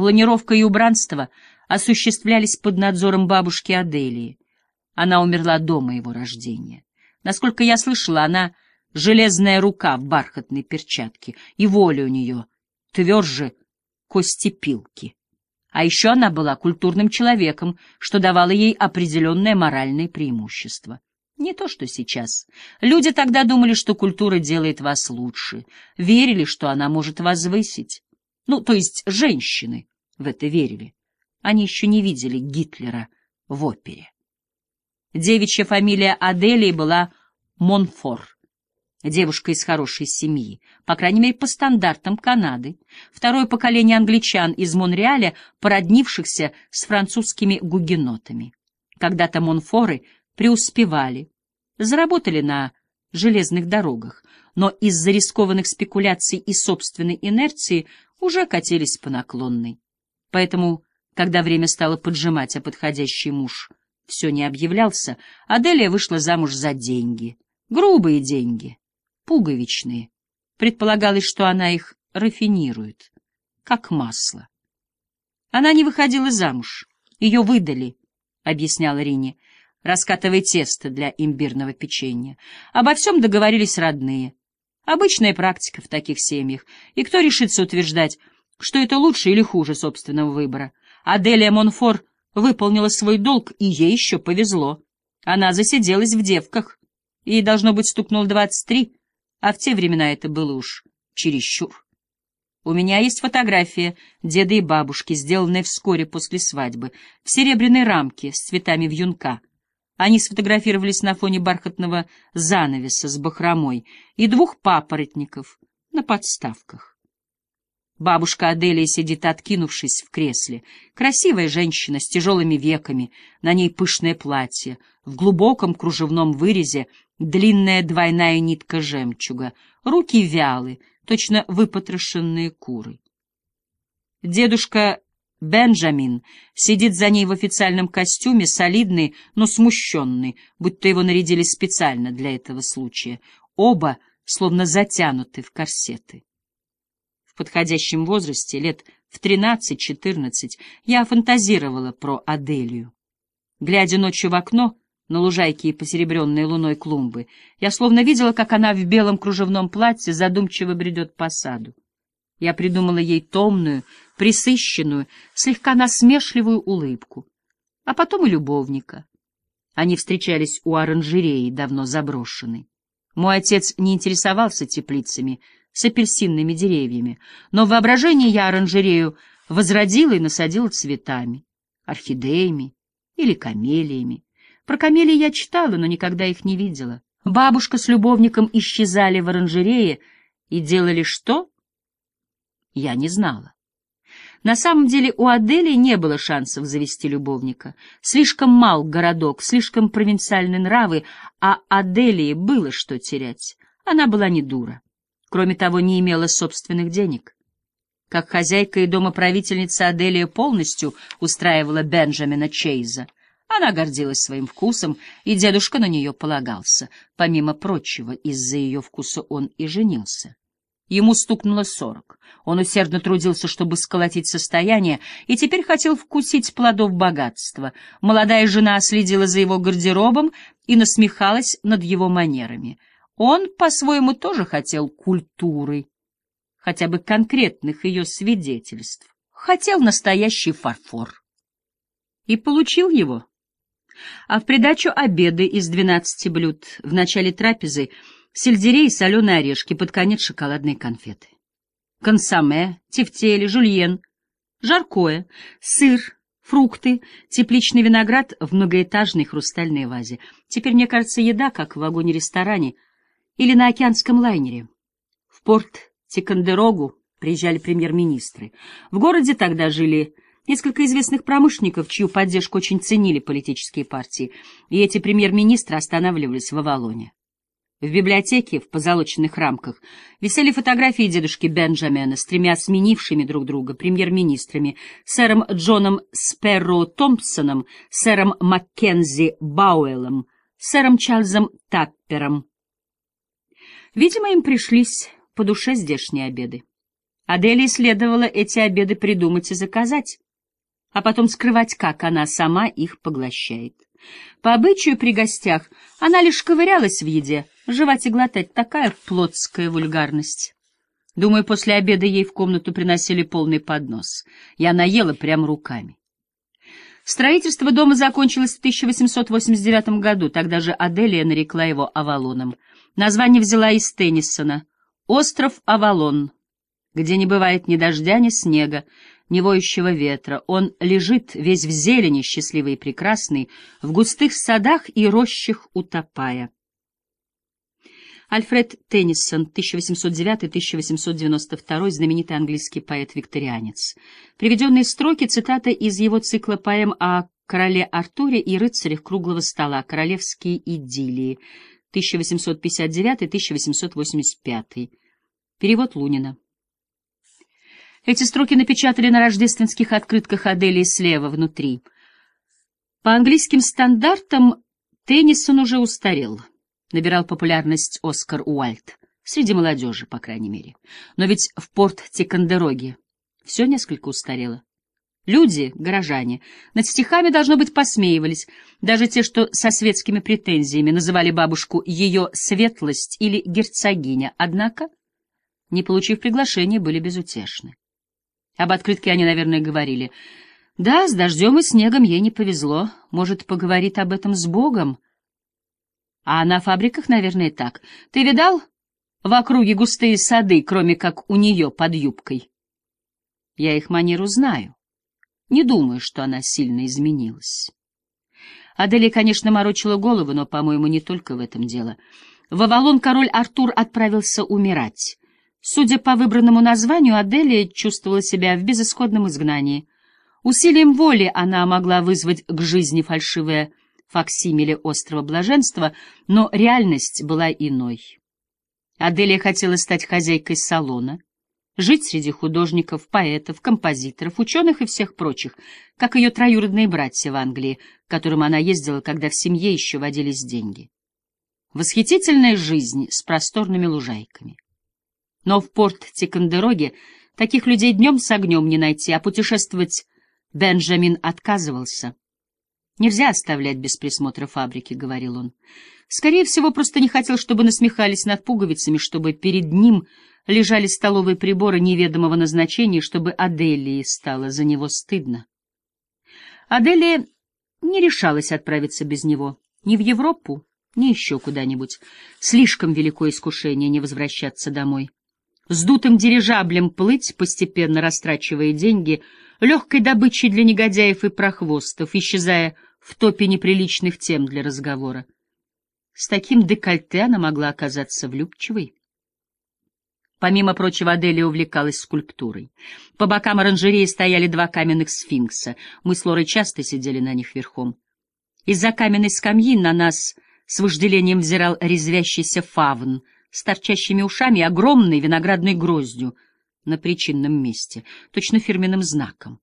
Планировка и убранство осуществлялись под надзором бабушки Аделии. Она умерла до моего рождения. Насколько я слышала, она — железная рука в бархатной перчатке, и воля у нее тверже костепилки. А еще она была культурным человеком, что давало ей определенное моральное преимущество. Не то, что сейчас. Люди тогда думали, что культура делает вас лучше, верили, что она может возвысить. Ну, то есть женщины в это верили. Они еще не видели Гитлера в опере. Девичья фамилия Аделии была Монфор. Девушка из хорошей семьи, по крайней мере, по стандартам Канады. Второе поколение англичан из Монреаля, породнившихся с французскими гугенотами. Когда-то Монфоры преуспевали, заработали на железных дорогах, но из-за рискованных спекуляций и собственной инерции уже катились по наклонной. Поэтому, когда время стало поджимать, а подходящий муж все не объявлялся, Аделия вышла замуж за деньги. Грубые деньги, пуговичные. Предполагалось, что она их рафинирует, как масло. Она не выходила замуж, ее выдали, — объясняла Рине, раскатывая тесто для имбирного печенья. Обо всем договорились родные. Обычная практика в таких семьях, и кто решится утверждать, что это лучше или хуже собственного выбора. Аделия Монфор выполнила свой долг, и ей еще повезло. Она засиделась в девках. Ей, должно быть, стукнуло двадцать три, а в те времена это было уж чересчур. У меня есть фотография деда и бабушки, сделанная вскоре после свадьбы, в серебряной рамке с цветами вьюнка. Они сфотографировались на фоне бархатного занавеса с бахромой и двух папоротников на подставках. Бабушка Аделия сидит, откинувшись в кресле. Красивая женщина с тяжелыми веками, на ней пышное платье, в глубоком кружевном вырезе длинная двойная нитка жемчуга, руки вялы, точно выпотрошенные куры. Дедушка Бенджамин сидит за ней в официальном костюме, солидный, но смущенный, будто его нарядили специально для этого случая. Оба словно затянуты в корсеты подходящем возрасте, лет в тринадцать-четырнадцать, я фантазировала про Аделию. Глядя ночью в окно, на лужайке и посеребренные луной клумбы, я словно видела, как она в белом кружевном платье задумчиво бредет по саду. Я придумала ей томную, присыщенную, слегка насмешливую улыбку, а потом и любовника. Они встречались у оранжереи, давно заброшенной. Мой отец не интересовался теплицами, с апельсинными деревьями, но в воображении я оранжерею возродила и насадила цветами, орхидеями или камелиями. Про камелии я читала, но никогда их не видела. Бабушка с любовником исчезали в оранжерее и делали что? Я не знала. На самом деле у Адели не было шансов завести любовника. Слишком мал городок, слишком провинциальные нравы, а Аделии было что терять. Она была не дура. Кроме того, не имела собственных денег. Как хозяйка и домоправительница Аделия полностью устраивала Бенджамина Чейза. Она гордилась своим вкусом, и дедушка на нее полагался. Помимо прочего, из-за ее вкуса он и женился. Ему стукнуло сорок. Он усердно трудился, чтобы сколотить состояние, и теперь хотел вкусить плодов богатства. Молодая жена следила за его гардеробом и насмехалась над его манерами — он, по-своему, тоже хотел культуры, хотя бы конкретных ее свидетельств. Хотел настоящий фарфор. И получил его. А в придачу обеды из двенадцати блюд, в начале трапезы сельдерей соленые орешки, под конец шоколадные конфеты. Консоме, тефтели, жульен, жаркое, сыр, фрукты, тепличный виноград в многоэтажной хрустальной вазе. Теперь, мне кажется, еда, как в вагоне-ресторане — или на океанском лайнере. В порт Тикандерогу приезжали премьер-министры. В городе тогда жили несколько известных промышленников, чью поддержку очень ценили политические партии, и эти премьер-министры останавливались в Авалоне. В библиотеке в позолоченных рамках висели фотографии дедушки Бенджамина с тремя сменившими друг друга премьер-министрами, сэром Джоном Сперро Томпсоном, сэром Маккензи Бауэллом, сэром Чарльзом Таппером, Видимо, им пришлись по душе здешние обеды. Аделии следовало эти обеды придумать и заказать, а потом скрывать, как она сама их поглощает. По обычаю при гостях она лишь ковырялась в еде, жевать и глотать — такая плотская вульгарность. Думаю, после обеда ей в комнату приносили полный поднос, и она ела прямо руками. Строительство дома закончилось в 1889 году, тогда же Аделия нарекла его Авалоном. Название взяла из Теннисона «Остров Авалон» где не бывает ни дождя, ни снега, ни воющего ветра. Он лежит весь в зелени, счастливый и прекрасный, в густых садах и рощах утопая. Альфред Теннисон, 1809-1892, знаменитый английский поэт-викторианец. Приведенные строки — цитата из его цикла поэм о короле Артуре и рыцарях круглого стола «Королевские идиллии», 1859-1885. Перевод Лунина. Эти строки напечатали на рождественских открытках Аделии слева, внутри. По английским стандартам Теннисон уже устарел. Набирал популярность Оскар Уальд. Среди молодежи, по крайней мере. Но ведь в порт Тикандероге все несколько устарело. Люди, горожане, над стихами, должно быть, посмеивались, даже те, что со светскими претензиями называли бабушку ее светлость или герцогиня, однако, не получив приглашения, были безутешны. Об открытке они, наверное, говорили. Да, с дождем и снегом ей не повезло. Может, поговорит об этом с Богом? А на фабриках, наверное, так. Ты видал в округе густые сады, кроме как у нее под юбкой? Я их манеру знаю. Не думаю, что она сильно изменилась. Аделия, конечно, морочила голову, но, по-моему, не только в этом дело. В Авалон король Артур отправился умирать. Судя по выбранному названию, Аделия чувствовала себя в безысходном изгнании. Усилием воли она могла вызвать к жизни фальшивое факсимиле острова блаженства, но реальность была иной. Аделия хотела стать хозяйкой салона, жить среди художников, поэтов, композиторов, ученых и всех прочих, как ее троюродные братья в Англии, к которым она ездила, когда в семье еще водились деньги. Восхитительная жизнь с просторными лужайками. Но в порт Тикандероге таких людей днем с огнем не найти, а путешествовать Бенджамин отказывался. «Нельзя оставлять без присмотра фабрики», — говорил он. Скорее всего, просто не хотел, чтобы насмехались над пуговицами, чтобы перед ним лежали столовые приборы неведомого назначения, чтобы Аделии стало за него стыдно. Аделия не решалась отправиться без него ни в Европу, ни еще куда-нибудь. Слишком велико искушение не возвращаться домой с дутым дирижаблем плыть, постепенно растрачивая деньги, легкой добычей для негодяев и прохвостов, исчезая в топе неприличных тем для разговора. С таким декольте она могла оказаться влюбчивой. Помимо прочего, Аделия увлекалась скульптурой. По бокам оранжереи стояли два каменных сфинкса. Мы с Лорой часто сидели на них верхом. Из-за каменной скамьи на нас с вожделением взирал резвящийся фавн — с торчащими ушами и огромной виноградной гроздью на причинном месте, точно фирменным знаком.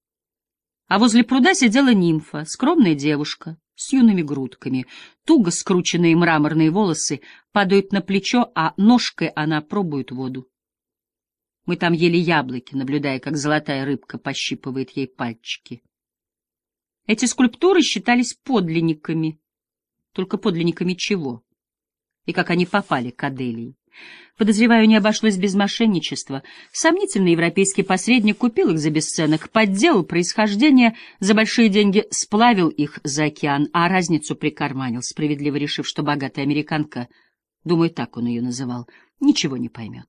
А возле пруда сидела нимфа, скромная девушка, с юными грудками. Туго скрученные мраморные волосы падают на плечо, а ножкой она пробует воду. Мы там ели яблоки, наблюдая, как золотая рыбка пощипывает ей пальчики. Эти скульптуры считались подлинниками. Только подлинниками чего? и как они попали к Аделии. Подозреваю, не обошлось без мошенничества. Сомнительный европейский посредник купил их за бесценок, подделал происхождение, за большие деньги сплавил их за океан, а разницу прикарманил, справедливо решив, что богатая американка, думаю, так он ее называл, ничего не поймет.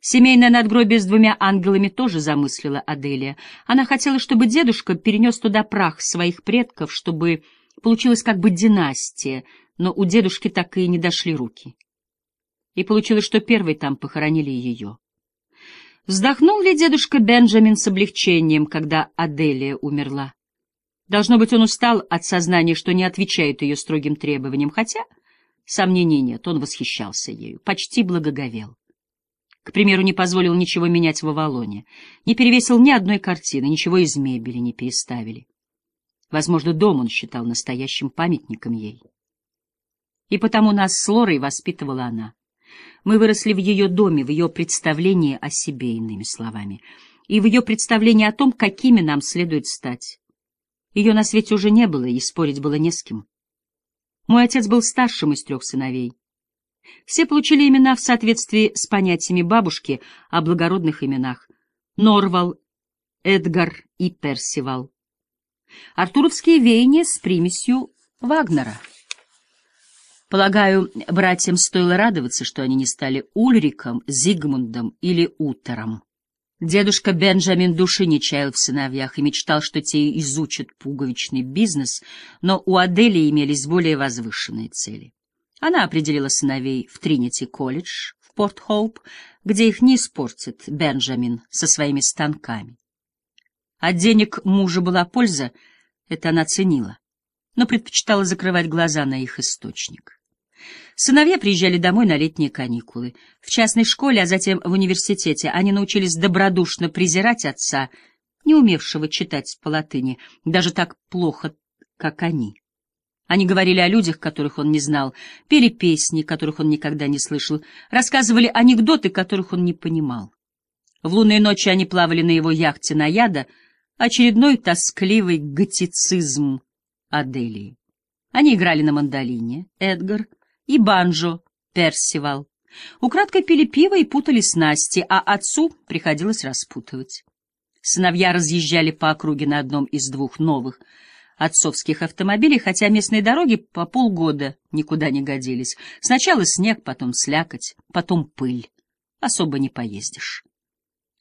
Семейное надгробие с двумя ангелами тоже замыслила Аделия. Она хотела, чтобы дедушка перенес туда прах своих предков, чтобы получилась как бы династия, но у дедушки так и не дошли руки. И получилось, что первой там похоронили ее. Вздохнул ли дедушка Бенджамин с облегчением, когда Аделия умерла? Должно быть, он устал от сознания, что не отвечает ее строгим требованиям, хотя сомнений нет, он восхищался ею, почти благоговел. К примеру, не позволил ничего менять в Авалоне, не перевесил ни одной картины, ничего из мебели не переставили. Возможно, дом он считал настоящим памятником ей и потому нас с Лорой воспитывала она. Мы выросли в ее доме, в ее представлении о себе, иными словами, и в ее представлении о том, какими нам следует стать. Ее на свете уже не было, и спорить было не с кем. Мой отец был старшим из трех сыновей. Все получили имена в соответствии с понятиями бабушки о благородных именах. Норвал, Эдгар и Персивал. Артуровские веяния с примесью Вагнера. Полагаю, братьям стоило радоваться, что они не стали Ульриком, Зигмундом или Утером. Дедушка Бенджамин души не чаял в сыновьях и мечтал, что те изучат пуговичный бизнес, но у Адели имелись более возвышенные цели. Она определила сыновей в Тринити-колледж в Порт-Хоуп, где их не испортит Бенджамин со своими станками. От денег мужа была польза, это она ценила, но предпочитала закрывать глаза на их источник. Сыновья приезжали домой на летние каникулы. В частной школе, а затем в университете они научились добродушно презирать отца, не умевшего читать по латыни, даже так плохо, как они. Они говорили о людях, которых он не знал, пели песни, которых он никогда не слышал, рассказывали анекдоты, которых он не понимал. В лунные ночи они плавали на его яхте на яда, очередной тоскливый готицизм Аделии. Они играли на мандолине, Эдгар — и банджо Персивал. Украдкой пили пиво и путали снасти, а отцу приходилось распутывать. Сыновья разъезжали по округе на одном из двух новых отцовских автомобилей, хотя местные дороги по полгода никуда не годились. Сначала снег, потом слякоть, потом пыль. Особо не поездишь.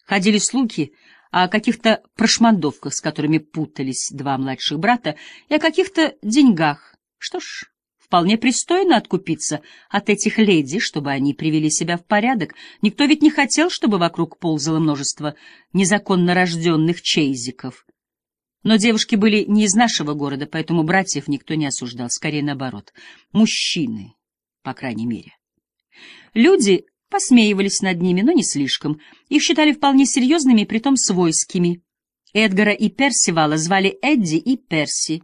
Ходили слухи о каких-то прошмандовках, с которыми путались два младших брата, и о каких-то деньгах. Что ж, Вполне пристойно откупиться от этих леди, чтобы они привели себя в порядок. Никто ведь не хотел, чтобы вокруг ползало множество незаконно рожденных чейзиков. Но девушки были не из нашего города, поэтому братьев никто не осуждал, скорее наоборот. Мужчины, по крайней мере. Люди посмеивались над ними, но не слишком. Их считали вполне серьезными притом свойскими. Эдгара и Персивала звали Эдди и Перси.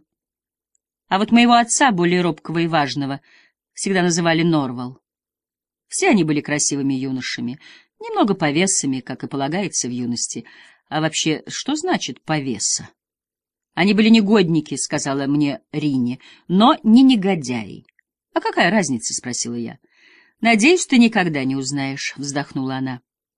А вот моего отца, более робкого и важного, всегда называли Норвал. Все они были красивыми юношами, немного повесами, как и полагается в юности. А вообще, что значит повеса? Они были негодники, — сказала мне Рини, — но не негодяи. — А какая разница? — спросила я. — Надеюсь, ты никогда не узнаешь, — вздохнула она.